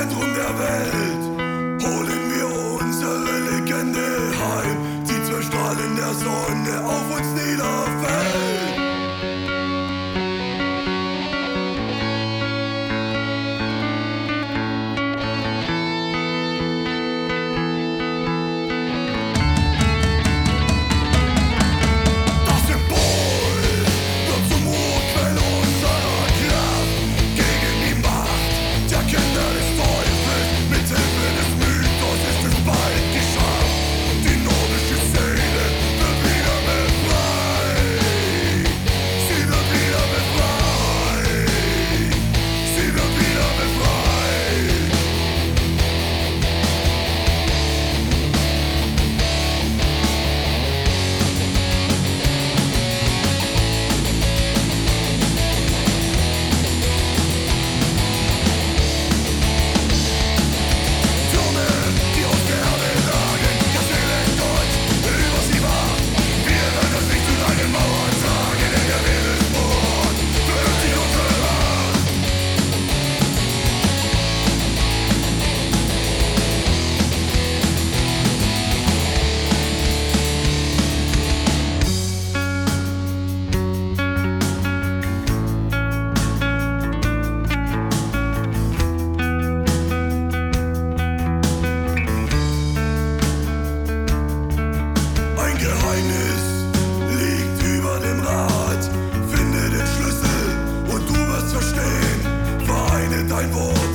Zentrum der Welt holen wir unsere Legende heim. Die zwei Strahlen der Sonne auf uns nieder. survival